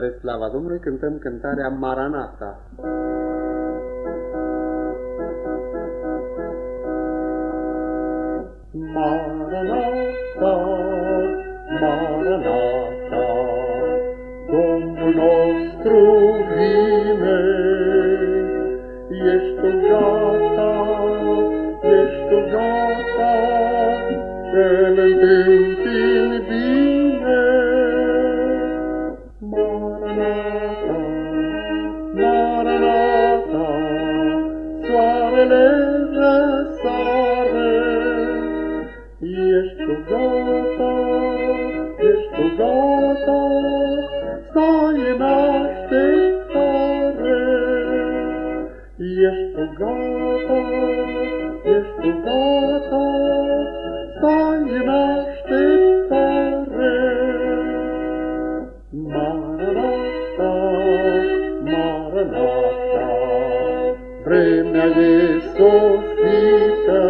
Spre slava Domnului cântăm cântarea Maranata. Maranata, Maranata, Domnul nostru vine, ești tu gata, ești tu gata, să-L întâmpini Ești tu gata, ești tu gata, stai în așteptare. Ești tu gata, vremea e sosită,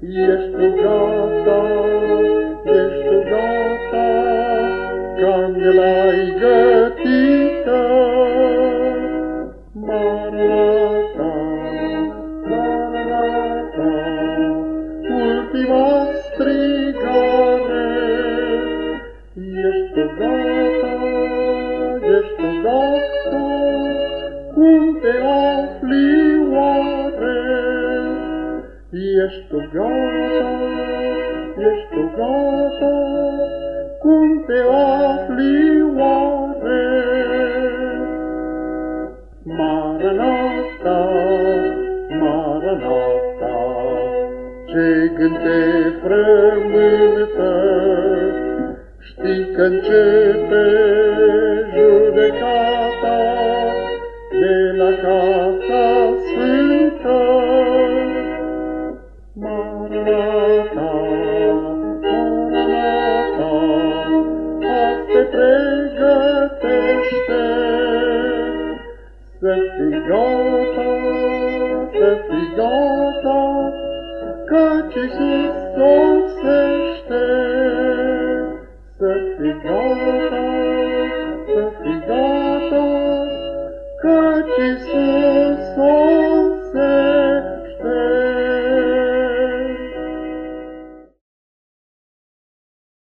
Ești tu gata, ești tu gata, candela-i gătită. Maranata, Maranata, ultima strigare. Ești tu gata, ești tu gata, Ești tu gata, ești tu gata, cum te afli oare? Maranata, Maranata, ce gând te frământă, știi că începe judecata Să fii gata, să fii gata, căci Iisus sosește. Să fii gata, să fii gata, căci Iisus